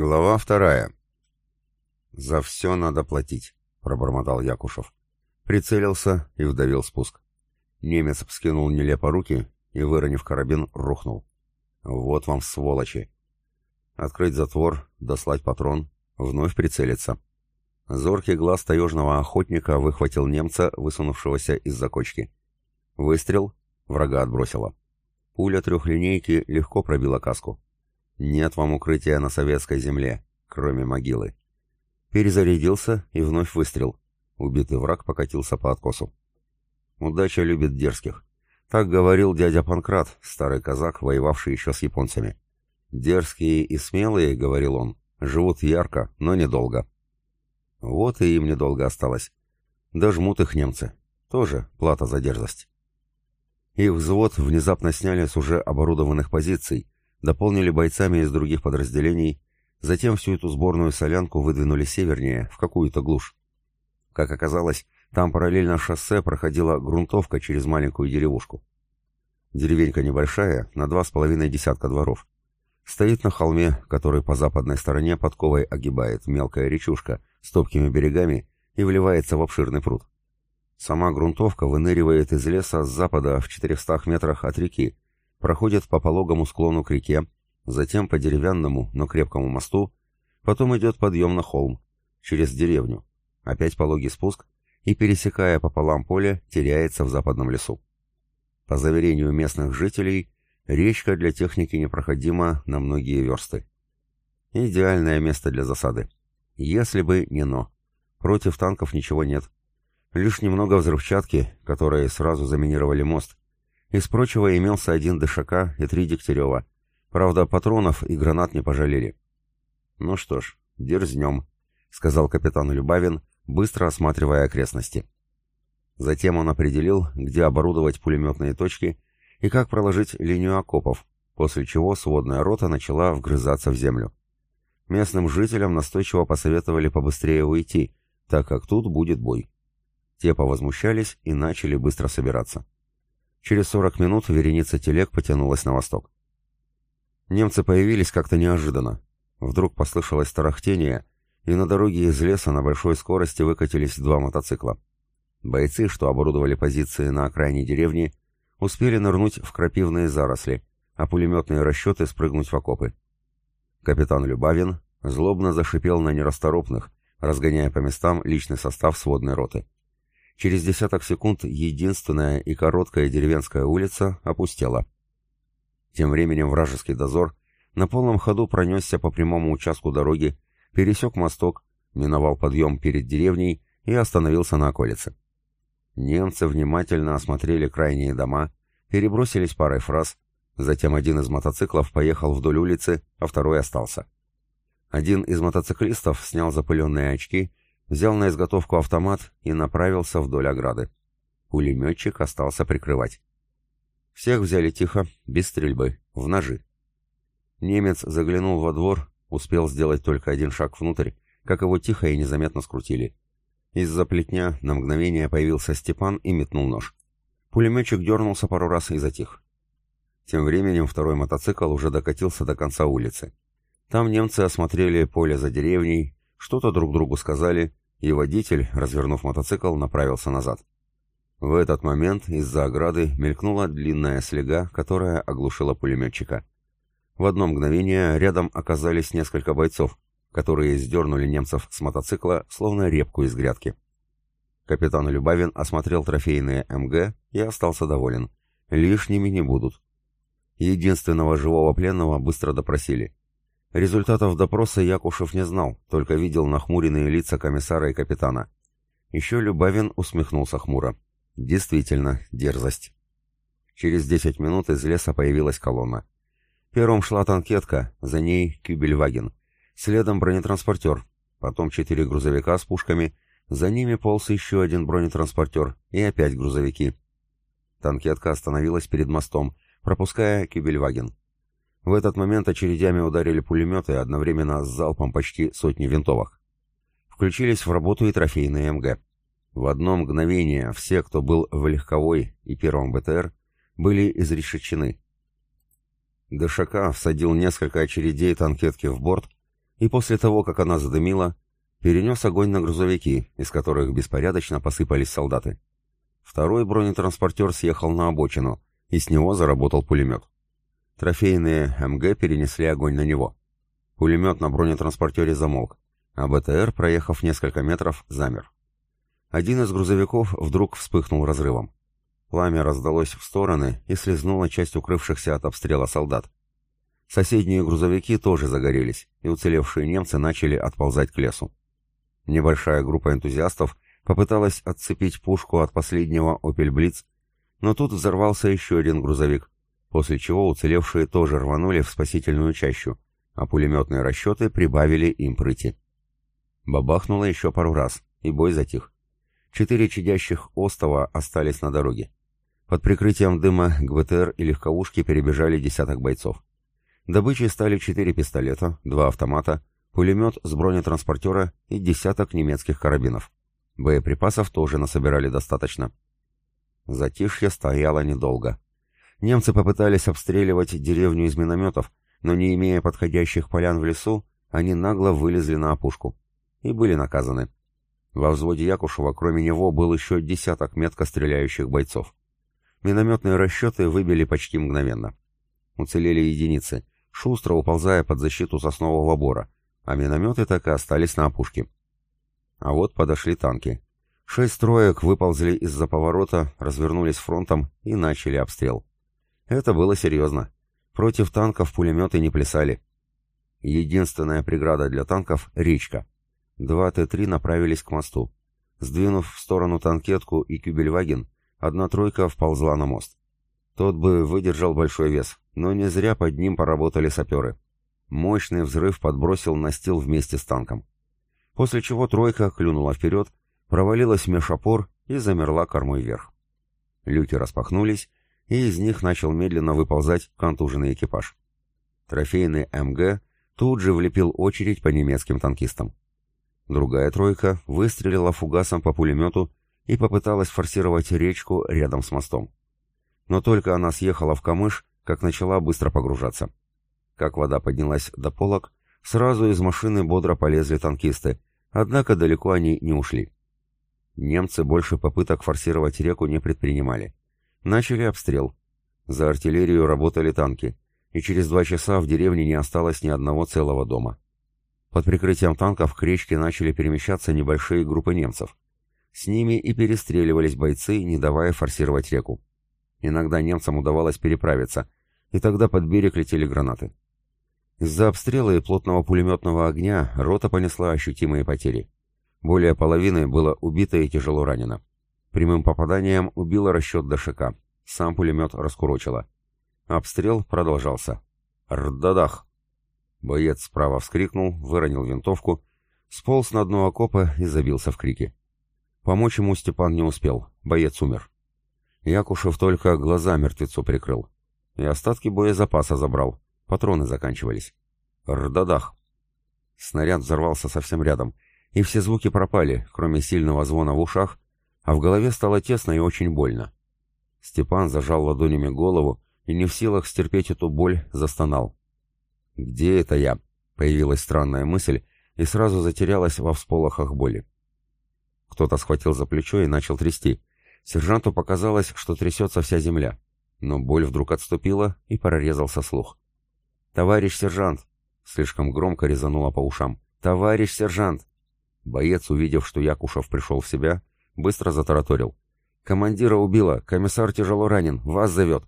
Глава вторая. «За все надо платить», — пробормотал Якушев. Прицелился и вдавил спуск. Немец вскинул нелепо руки и, выронив карабин, рухнул. «Вот вам сволочи!» Открыть затвор, дослать патрон, вновь прицелиться. Зоркий глаз таежного охотника выхватил немца, высунувшегося из-за кочки. Выстрел, врага отбросило. Пуля трехлинейки легко пробила каску. Нет вам укрытия на советской земле, кроме могилы. Перезарядился и вновь выстрел. Убитый враг покатился по откосу. Удача любит дерзких. Так говорил дядя Панкрат, старый казак, воевавший еще с японцами. «Дерзкие и смелые, — говорил он, — живут ярко, но недолго». Вот и им недолго осталось. Дожмут их немцы. Тоже плата за дерзость. Их взвод внезапно сняли с уже оборудованных позиций, дополнили бойцами из других подразделений, затем всю эту сборную солянку выдвинули севернее, в какую-то глушь. Как оказалось, там параллельно шоссе проходила грунтовка через маленькую деревушку. Деревенька небольшая, на два с половиной десятка дворов. Стоит на холме, который по западной стороне подковой огибает мелкая речушка с топкими берегами и вливается в обширный пруд. Сама грунтовка выныривает из леса с запада в 400 метрах от реки, проходит по пологому склону к реке, затем по деревянному, но крепкому мосту, потом идет подъем на холм, через деревню, опять пологий спуск и, пересекая пополам поле, теряется в западном лесу. По заверению местных жителей, речка для техники непроходима на многие версты. Идеальное место для засады. Если бы не но. Против танков ничего нет. Лишь немного взрывчатки, которые сразу заминировали мост, из прочего имелся один ДШК и три Дегтярева. Правда, патронов и гранат не пожалели. «Ну что ж, дерзнем», — сказал капитан Любавин, быстро осматривая окрестности. Затем он определил, где оборудовать пулеметные точки и как проложить линию окопов, после чего сводная рота начала вгрызаться в землю. Местным жителям настойчиво посоветовали побыстрее уйти, так как тут будет бой. Те повозмущались и начали быстро собираться. Через 40 минут вереница телег потянулась на восток. Немцы появились как-то неожиданно. Вдруг послышалось тарахтение, и на дороге из леса на большой скорости выкатились два мотоцикла. Бойцы, что оборудовали позиции на окраине деревни, успели нырнуть в крапивные заросли, а пулеметные расчеты спрыгнуть в окопы. Капитан Любавин злобно зашипел на нерасторопных, разгоняя по местам личный состав сводной роты. Через десяток секунд единственная и короткая деревенская улица опустела. Тем временем вражеский дозор на полном ходу пронесся по прямому участку дороги, пересек мосток, миновал подъем перед деревней и остановился на околице. Немцы внимательно осмотрели крайние дома, перебросились парой фраз, затем один из мотоциклов поехал вдоль улицы, а второй остался. Один из мотоциклистов снял запыленные очки взял на изготовку автомат и направился вдоль ограды. Пулеметчик остался прикрывать. Всех взяли тихо, без стрельбы, в ножи. Немец заглянул во двор, успел сделать только один шаг внутрь, как его тихо и незаметно скрутили. Из-за плетня на мгновение появился Степан и метнул нож. Пулеметчик дернулся пару раз и затих. Тем временем второй мотоцикл уже докатился до конца улицы. Там немцы осмотрели поле за деревней, что-то друг другу сказали, и водитель, развернув мотоцикл, направился назад. В этот момент из-за ограды мелькнула длинная слега, которая оглушила пулеметчика. В одно мгновение рядом оказались несколько бойцов, которые сдернули немцев с мотоцикла, словно репку из грядки. Капитан Любавин осмотрел трофейные МГ и остался доволен. Лишними не будут. Единственного живого пленного быстро допросили. Результатов допроса Якушев не знал, только видел нахмуренные лица комиссара и капитана. Еще Любавин усмехнулся хмуро. Действительно, дерзость. Через десять минут из леса появилась колонна. Первым шла танкетка, за ней Кюбельваген. Следом бронетранспортер, потом четыре грузовика с пушками, за ними полз еще один бронетранспортер и опять грузовики. Танкетка остановилась перед мостом, пропуская Кюбельваген. В этот момент очередями ударили пулеметы одновременно с залпом почти сотни винтовок. Включились в работу и трофейные МГ. В одно мгновение все, кто был в легковой и первом БТР, были изрешечены. ДШК всадил несколько очередей танкетки в борт, и после того, как она задымила, перенес огонь на грузовики, из которых беспорядочно посыпались солдаты. Второй бронетранспортер съехал на обочину, и с него заработал пулемет. Трофейные МГ перенесли огонь на него. Пулемет на бронетранспортере замолк, а БТР, проехав несколько метров, замер. Один из грузовиков вдруг вспыхнул разрывом. Пламя раздалось в стороны и слезнуло часть укрывшихся от обстрела солдат. Соседние грузовики тоже загорелись, и уцелевшие немцы начали отползать к лесу. Небольшая группа энтузиастов попыталась отцепить пушку от последнего «Опель Блиц», но тут взорвался еще один грузовик, после чего уцелевшие тоже рванули в спасительную чащу, а пулеметные расчеты прибавили им прыти. Бабахнуло еще пару раз, и бой затих. Четыре чадящих остова остались на дороге. Под прикрытием дыма к БТР и легковушке перебежали десяток бойцов. Добычей стали четыре пистолета, два автомата, пулемет с бронетранспортера и десяток немецких карабинов. Боеприпасов тоже насобирали достаточно. Затишье стояло недолго. Немцы попытались обстреливать деревню из минометов, но не имея подходящих полян в лесу, они нагло вылезли на опушку. И были наказаны. Во взводе Якушева, кроме него, был еще десяток метко стреляющих бойцов. Минометные расчеты выбили почти мгновенно. Уцелели единицы, шустро уползая под защиту соснового бора, а минометы так и остались на опушке. А вот подошли танки. Шесть троек выползли из-за поворота, развернулись фронтом и начали обстрел. Это было серьезно. Против танков пулеметы не плясали. Единственная преграда для танков — речка. Два Т-3 направились к мосту. Сдвинув в сторону танкетку и кюбельваген, одна тройка вползла на мост. Тот бы выдержал большой вес, но не зря под ним поработали саперы. Мощный взрыв подбросил настил вместе с танком. После чего тройка клюнула вперед, провалилась меж опор и замерла кормой вверх. Люки распахнулись, и из них начал медленно выползать контуженный экипаж. Трофейный МГ тут же влепил очередь по немецким танкистам. Другая тройка выстрелила фугасом по пулемету и попыталась форсировать речку рядом с мостом. Но только она съехала в камыш, как начала быстро погружаться. Как вода поднялась до полок, сразу из машины бодро полезли танкисты, однако далеко они не ушли. Немцы больше попыток форсировать реку не предпринимали. Начали обстрел. За артиллерию работали танки, и через два часа в деревне не осталось ни одного целого дома. Под прикрытием танков к речке начали перемещаться небольшие группы немцев. С ними и перестреливались бойцы, не давая форсировать реку. Иногда немцам удавалось переправиться, и тогда под берег летели гранаты. Из-за обстрела и плотного пулеметного огня рота понесла ощутимые потери. Более половины было убито и тяжело ранено. Прямым попаданием убило расчет ДШК. Сам пулемет раскурочило. Обстрел продолжался. «Рдадах!» Боец справа вскрикнул, выронил винтовку, сполз на дно окопа и забился в крики. Помочь ему Степан не успел, боец умер. Якушев только глаза мертвецу прикрыл. И остатки боезапаса забрал, патроны заканчивались. Рдадах! Снаряд взорвался совсем рядом, и все звуки пропали, кроме сильного звона в ушах, а в голове стало тесно и очень больно. Степан зажал ладонями голову и не в силах стерпеть эту боль, застонал. «Где это я?» — появилась странная мысль и сразу затерялась во всполохах боли. Кто-то схватил за плечо и начал трясти. Сержанту показалось, что трясется вся земля. Но боль вдруг отступила и прорезался слух. «Товарищ сержант!» — слишком громко резануло по ушам. «Товарищ сержант!» Боец, увидев, что Якушев пришел в себя, быстро затараторил. «Командира убило, комиссар тяжело ранен, вас зовет».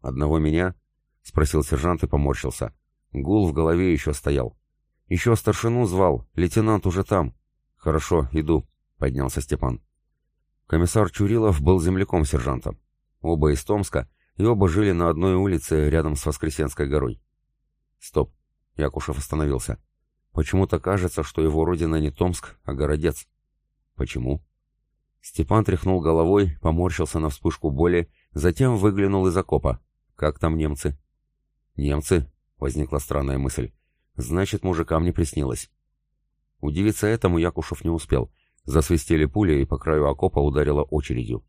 «Одного меня?» — спросил сержант и поморщился. Гул в голове еще стоял. «Еще старшину звал, лейтенант уже там». «Хорошо, иду», — поднялся Степан. Комиссар Чурилов был земляком сержанта. Оба из Томска, и оба жили на одной улице рядом с Воскресенской горой. «Стоп», — Якушев остановился. «Почему-то кажется, что его родина не Томск, а Городец». «Почему?» Степан тряхнул головой, поморщился на вспышку боли, затем выглянул из окопа. «Как там немцы?» «Немцы?» Возникла странная мысль. Значит, мужикам не приснилось. Удивиться этому Якушев не успел. Засвистели пули, и по краю окопа ударило очередью.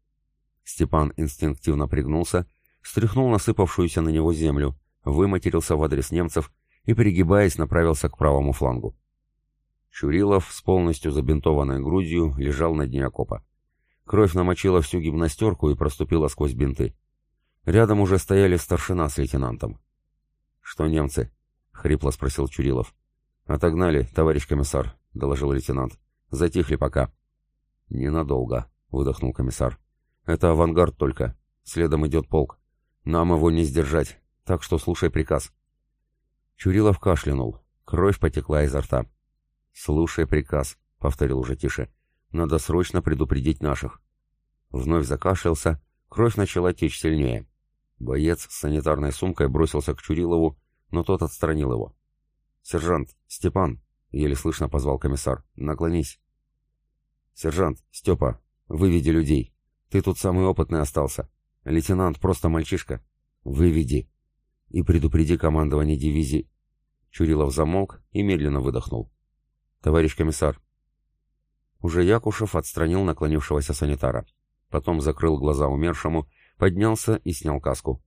Степан инстинктивно пригнулся, стряхнул насыпавшуюся на него землю, выматерился в адрес немцев и, пригибаясь, направился к правому флангу. Чурилов с полностью забинтованной грудью лежал на дне окопа. Кровь намочила всю гимнастерку и проступила сквозь бинты. Рядом уже стояли старшина с лейтенантом. «Что немцы?» — хрипло спросил Чурилов. «Отогнали, товарищ комиссар», — доложил лейтенант. «Затихли пока». «Ненадолго», — выдохнул комиссар. «Это авангард только. Следом идет полк. Нам его не сдержать, так что слушай приказ». Чурилов кашлянул. Кровь потекла изо рта. «Слушай приказ», — повторил уже тише. «Надо срочно предупредить наших». Вновь закашлялся, кровь начала течь сильнее. Боец с санитарной сумкой бросился к Чурилову, но тот отстранил его. «Сержант, Степан!» — еле слышно позвал комиссар. «Наклонись!» «Сержант, Степа, выведи людей. Ты тут самый опытный остался. Лейтенант просто мальчишка. Выведи. И предупреди командование дивизии». Чурилов замолк и медленно выдохнул. «Товарищ комиссар!» Уже Якушев отстранил наклонившегося санитара. Потом закрыл глаза умершему, поднялся и снял каску.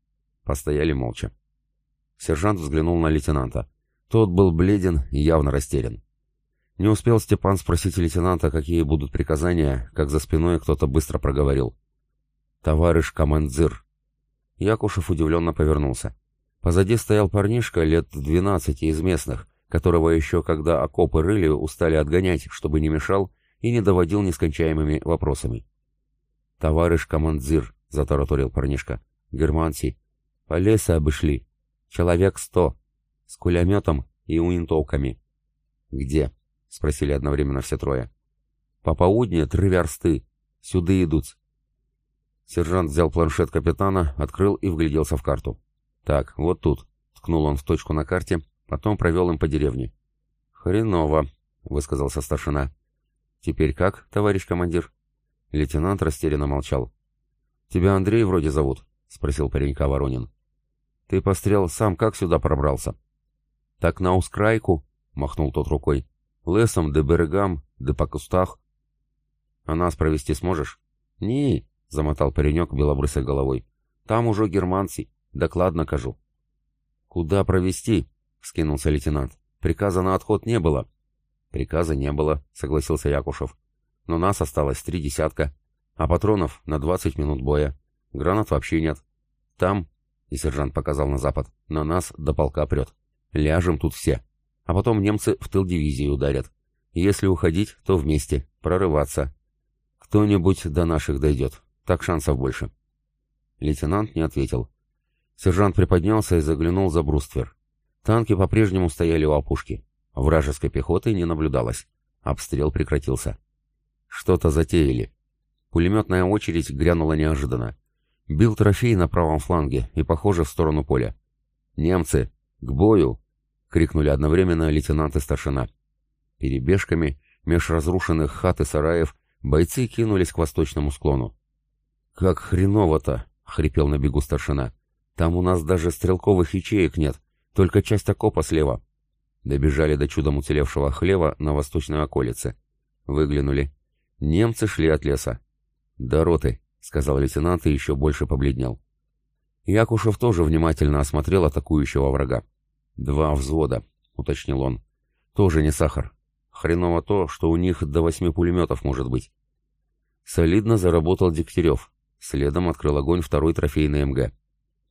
Постояли молча. Сержант взглянул на лейтенанта. Тот был бледен и явно растерян. Не успел Степан спросить лейтенанта, какие будут приказания, как за спиной кто-то быстро проговорил. «Товарищ командир!» Якушев удивленно повернулся. Позади стоял парнишка лет двенадцати из местных, которого еще когда окопы рыли устали отгонять, чтобы не мешал и не доводил нескончаемыми вопросами. «Товарищ командир», — затараторил парнишка, — «германцы, по лесу обошли, человек сто, с кулеметом и уинтовками». «Где?» — спросили одновременно все трое. «По поудне три версты, сюда идут». Сержант взял планшет капитана, открыл и вгляделся в карту. «Так, вот тут», — ткнул он в точку на карте, потом провел им по деревне. «Хреново», — высказался старшина. «Теперь как, товарищ командир?» Лейтенант растерянно молчал. «Тебя Андрей вроде зовут?» — спросил паренька Воронин. «Ты пострел сам как сюда пробрался?» «Так на ускрайку», — махнул тот рукой. «Лесом, да берегам, да по кустах». «А нас провести сможешь?» «Не», — замотал паренек белобрысой головой. «Там уже германцы, докладно кажу». «Куда провести?» — скинулся лейтенант. «Приказа на отход не было». «Приказа не было», — согласился Якушев но нас осталось три десятка, а патронов на двадцать минут боя. Гранат вообще нет. Там, и сержант показал на запад, на нас до полка прет. Ляжем тут все. А потом немцы в тыл дивизии ударят. Если уходить, то вместе, прорываться. Кто-нибудь до наших дойдет, так шансов больше. Лейтенант не ответил. Сержант приподнялся и заглянул за бруствер. Танки по-прежнему стояли у опушки. Вражеской пехоты не наблюдалось. Обстрел прекратился. Что-то затеяли. Пулеметная очередь грянула неожиданно. Бил трофей на правом фланге и, похоже, в сторону поля. «Немцы! К бою!» — крикнули одновременно лейтенант и старшина. Перебежками, меж разрушенных хат и сараев, бойцы кинулись к восточному склону. «Как хреново-то!» — хрипел на бегу старшина. «Там у нас даже стрелковых ячеек нет, только часть окопа слева». Добежали до чудом уцелевшего хлева на восточной околице. Выглянули. Немцы шли от леса. «До роты», — сказал лейтенант и еще больше побледнел. Якушев тоже внимательно осмотрел атакующего врага. «Два взвода», — уточнил он. «Тоже не сахар. Хреново то, что у них до восьми пулеметов может быть». Солидно заработал Дегтярев. Следом открыл огонь второй трофейный МГ.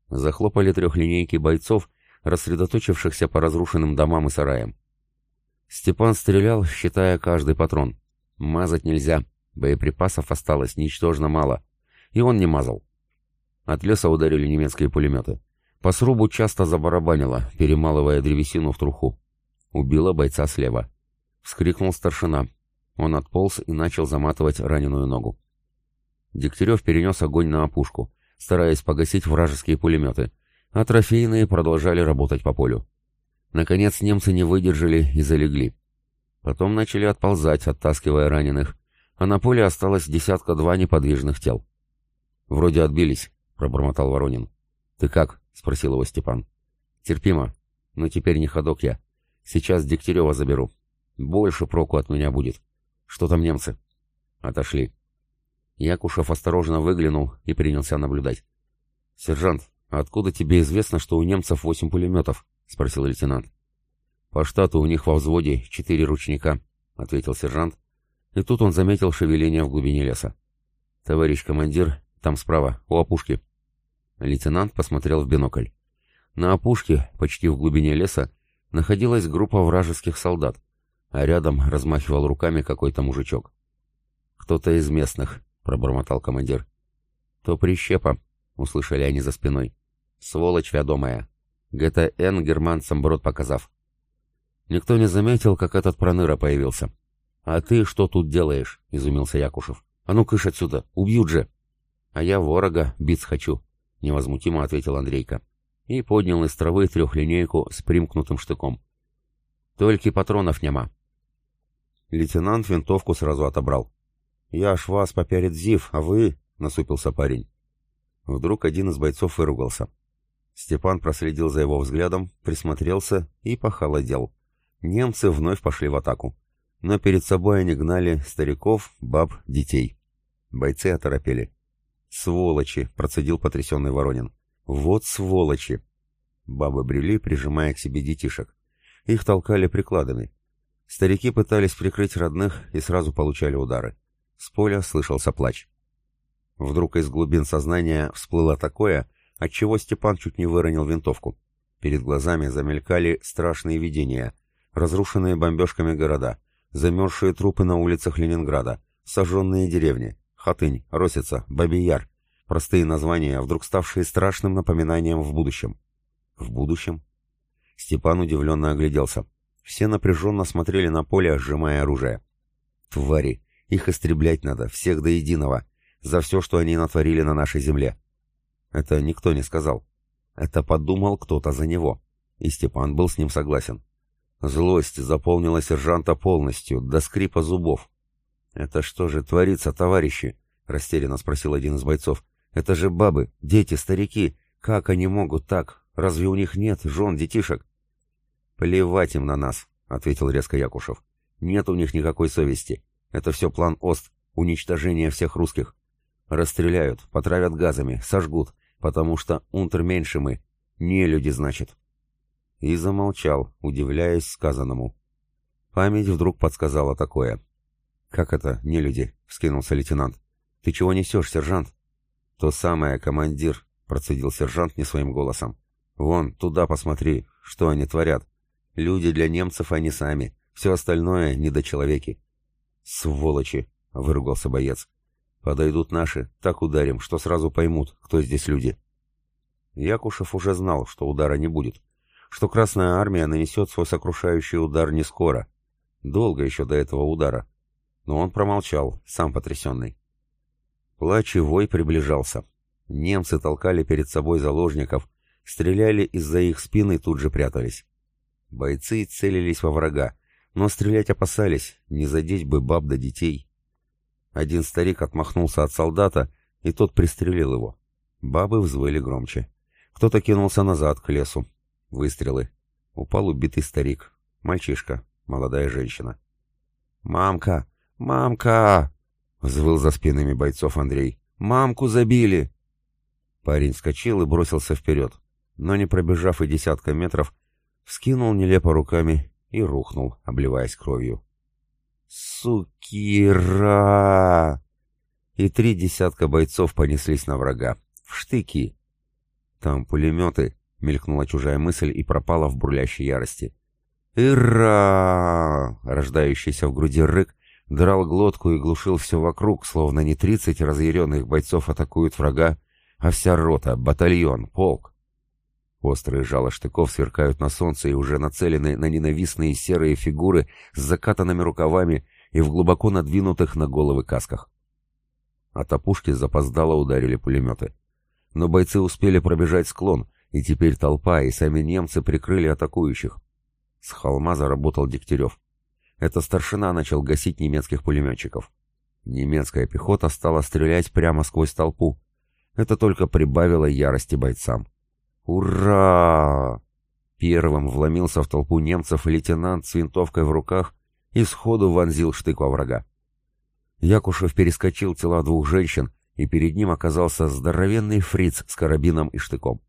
Захлопали трехлинейки бойцов, рассредоточившихся по разрушенным домам и сараям. Степан стрелял, считая каждый патрон. Мазать нельзя, боеприпасов осталось ничтожно мало. И он не мазал. От леса ударили немецкие пулеметы. По срубу часто забарабанило, перемалывая древесину в труху. Убила бойца слева. Вскрикнул старшина. Он отполз и начал заматывать раненую ногу. Дегтярев перенес огонь на опушку, стараясь погасить вражеские пулеметы, а трофейные продолжали работать по полю. Наконец немцы не выдержали и залегли. Потом начали отползать, оттаскивая раненых, а на поле осталось десятка-два неподвижных тел. «Вроде отбились», — пробормотал Воронин. «Ты как?» — спросил его Степан. «Терпимо. Но теперь не ходок я. Сейчас Дегтярева заберу. Больше проку от меня будет. Что там немцы?» «Отошли». Якушев осторожно выглянул и принялся наблюдать. «Сержант, откуда тебе известно, что у немцев восемь пулеметов?» — спросил лейтенант. По штату у них во взводе четыре ручника, ответил сержант, и тут он заметил шевеление в глубине леса. Товарищ командир, там справа, у опушки. Лейтенант посмотрел в бинокль. На опушке, почти в глубине леса, находилась группа вражеских солдат, а рядом размахивал руками какой-то мужичок. «Кто-то из местных», — пробормотал командир. «То прищепа», — услышали они за спиной. «Сволочь вядомая. ГТН германцам брод показав». Никто не заметил, как этот проныра появился. «А ты что тут делаешь?» — изумился Якушев. «А ну кыш отсюда, убьют же!» «А я ворога бить хочу», — невозмутимо ответил Андрейка. И поднял из травы трехлинейку с примкнутым штыком. «Только патронов нема». Лейтенант винтовку сразу отобрал. «Я ж вас поперед зив, а вы...» — насупился парень. Вдруг один из бойцов выругался. Степан проследил за его взглядом, присмотрелся и похолодел. Немцы вновь пошли в атаку. Но перед собой они гнали стариков, баб, детей. Бойцы оторопели. «Сволочи!» — процедил потрясенный Воронин. «Вот сволочи!» Бабы брели, прижимая к себе детишек. Их толкали прикладами. Старики пытались прикрыть родных и сразу получали удары. С поля слышался плач. Вдруг из глубин сознания всплыло такое, от чего Степан чуть не выронил винтовку. Перед глазами замелькали страшные видения. Разрушенные бомбежками города, замерзшие трупы на улицах Ленинграда, сожженные деревни, Хатынь, Росица, Бабий Яр. Простые названия, вдруг ставшие страшным напоминанием в будущем. В будущем? Степан удивленно огляделся. Все напряженно смотрели на поле, сжимая оружие. Твари! Их истреблять надо, всех до единого, за все, что они натворили на нашей земле. Это никто не сказал. Это подумал кто-то за него. И Степан был с ним согласен. Злость заполнила сержанта полностью, до скрипа зубов. «Это что же творится, товарищи?» — растерянно спросил один из бойцов. «Это же бабы, дети, старики. Как они могут так? Разве у них нет жен, детишек?» «Плевать им на нас», — ответил резко Якушев. «Нет у них никакой совести. Это все план ОСТ, уничтожение всех русских. Расстреляют, потравят газами, сожгут, потому что унтерменьше мы. Не люди, значит». И замолчал, удивляясь сказанному. Память вдруг подсказала такое. «Как это, не люди?» — вскинулся лейтенант. «Ты чего несешь, сержант?» «То самое, командир», — процедил сержант не своим голосом. «Вон, туда посмотри, что они творят. Люди для немцев они сами, все остальное — недочеловеки. «Сволочи!» — выругался боец. «Подойдут наши, так ударим, что сразу поймут, кто здесь люди». Якушев уже знал, что удара не будет, что Красная Армия нанесет свой сокрушающий удар не скоро. Долго еще до этого удара. Но он промолчал, сам потрясенный. Плач и вой приближался. Немцы толкали перед собой заложников, стреляли из-за их спин и тут же прятались. Бойцы целились во врага, но стрелять опасались, не задеть бы баб да детей. Один старик отмахнулся от солдата, и тот пристрелил его. Бабы взвыли громче. Кто-то кинулся назад, к лесу. Выстрелы. Упал убитый старик. Мальчишка. Молодая женщина. «Мамка! Мамка!» — взвыл за спинами бойцов Андрей. «Мамку забили!» Парень вскочил и бросился вперед, но, не пробежав и десятка метров, вскинул нелепо руками и рухнул, обливаясь кровью. «Сукира!» И три десятка бойцов понеслись на врага. В штыки. «Там пулеметы!» — мелькнула чужая мысль и пропала в бурлящей ярости. «Ира!» — рождающийся в груди рык драл глотку и глушил все вокруг, словно не тридцать разъяренных бойцов атакуют врага, а вся рота, батальон, полк. Острые жало штыков сверкают на солнце и уже нацелены на ненавистные серые фигуры с закатанными рукавами и в глубоко надвинутых на головы касках. От опушки запоздало ударили пулеметы. Но бойцы успели пробежать склон, и теперь толпа и сами немцы прикрыли атакующих. С холма заработал Дегтярев. Это старшина начал гасить немецких пулеметчиков. Немецкая пехота стала стрелять прямо сквозь толпу. Это только прибавило ярости бойцам. «Ура!» Первым вломился в толпу немцев лейтенант с винтовкой в руках и сходу вонзил штык во врага. Якушев перескочил тела двух женщин, и перед ним оказался здоровенный фриц с карабином и штыком.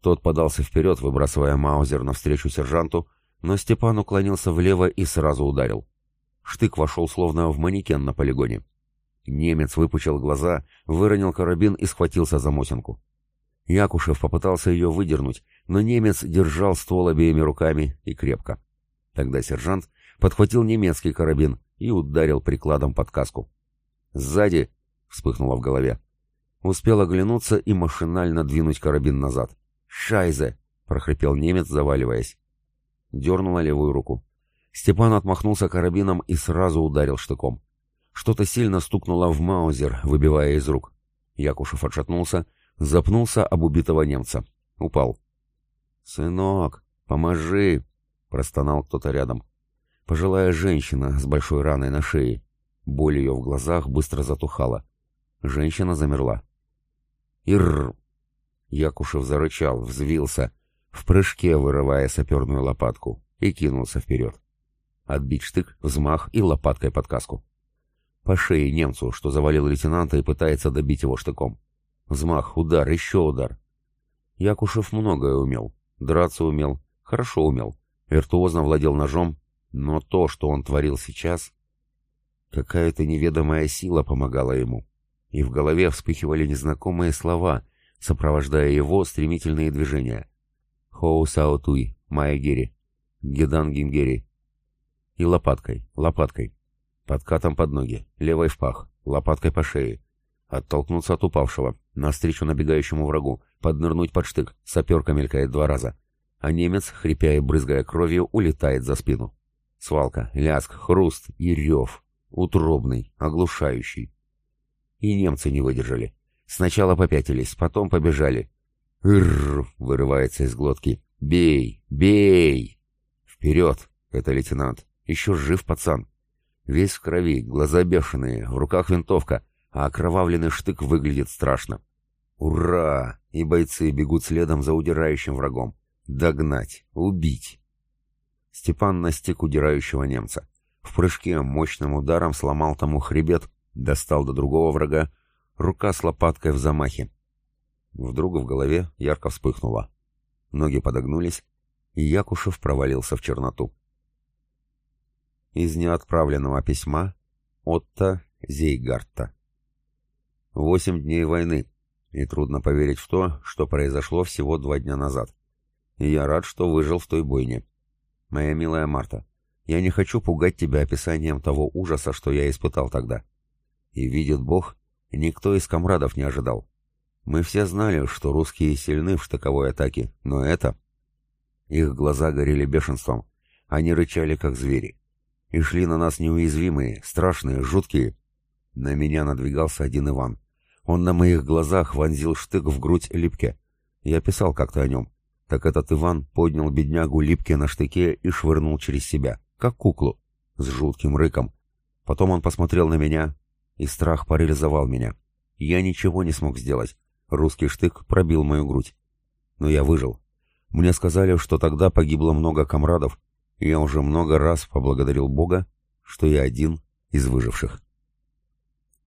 Тот подался вперед, выбрасывая маузер навстречу сержанту, но Степан уклонился влево и сразу ударил. Штык вошел словно в манекен на полигоне. Немец выпучил глаза, выронил карабин и схватился за Мосинку. Якушев попытался ее выдернуть, но немец держал ствол обеими руками и крепко. Тогда сержант подхватил немецкий карабин и ударил прикладом под каску. «Сзади!» — вспыхнуло в голове. Успел оглянуться и машинально двинуть карабин назад. «Шайзе!» — прохрипел немец, заваливаясь. Дернула левую руку. Степан отмахнулся карабином и сразу ударил штыком. Что-то сильно стукнуло в маузер, выбивая из рук. Якушев отшатнулся, запнулся об убитого немца. Упал. «Сынок, поможи!» — простонал кто-то рядом. Пожилая женщина с большой раной на шее. Боль ее в глазах быстро затухала. Женщина замерла. «Ирррр!» Якушев зарычал, взвился, в прыжке вырывая саперную лопатку, и кинулся вперед. Отбить штык, взмах и лопаткой под каску. По шее немцу, что завалил лейтенанта и пытается добить его штыком. Взмах, удар, еще удар. Якушев многое умел. Драться умел, хорошо умел. Виртуозно владел ножом, но то, что он творил сейчас... Какая-то неведомая сила помогала ему. И в голове вспыхивали незнакомые слова, сопровождая его стремительные движения. «Хоу Саутуй», «Майя Гери», «Гедан Гингери». И лопаткой, лопаткой. Подкатом под ноги, левой в пах, лопаткой по шее. Оттолкнуться от упавшего, навстречу набегающему врагу, поднырнуть под штык, саперка мелькает два раза. А немец, хрипя и брызгая кровью, улетает за спину. Свалка, ляск, хруст и рев. Утробный, оглушающий. И немцы не выдержали. Сначала попятились, потом побежали. «Рррр!» — вырывается из глотки. «Бей! Бей!» «Вперед!» — это лейтенант. «Еще жив пацан!» Весь в крови, глаза бешеные, в руках винтовка, а окровавленный штык выглядит страшно. «Ура!» И бойцы бегут следом за удирающим врагом. «Догнать! Убить!» Степан настиг удирающего немца. В прыжке мощным ударом сломал тому хребет, достал до другого врага, рука с лопаткой в замахе. Вдруг в голове ярко вспыхнуло. Ноги подогнулись, и Якушев провалился в черноту. Из неотправленного письма Отто Зейгарта. Восемь дней войны, и трудно поверить в то, что произошло всего два дня назад. И я рад, что выжил в той бойне. Моя милая Марта, я не хочу пугать тебя описанием того ужаса, что я испытал тогда. И видит Бог, никто из комрадов не ожидал. Мы все знали, что русские сильны в штыковой атаке, но это... Их глаза горели бешенством. Они рычали, как звери. И шли на нас неуязвимые, страшные, жуткие. На меня надвигался один Иван. Он на моих глазах вонзил штык в грудь Липке. Я писал как-то о нем. Так этот Иван поднял беднягу Липке на штыке и швырнул через себя, как куклу, с жутким рыком. Потом он посмотрел на меня, и страх парализовал меня. Я ничего не смог сделать. Русский штык пробил мою грудь. Но я выжил. Мне сказали, что тогда погибло много комрадов, и я уже много раз поблагодарил Бога, что я один из выживших.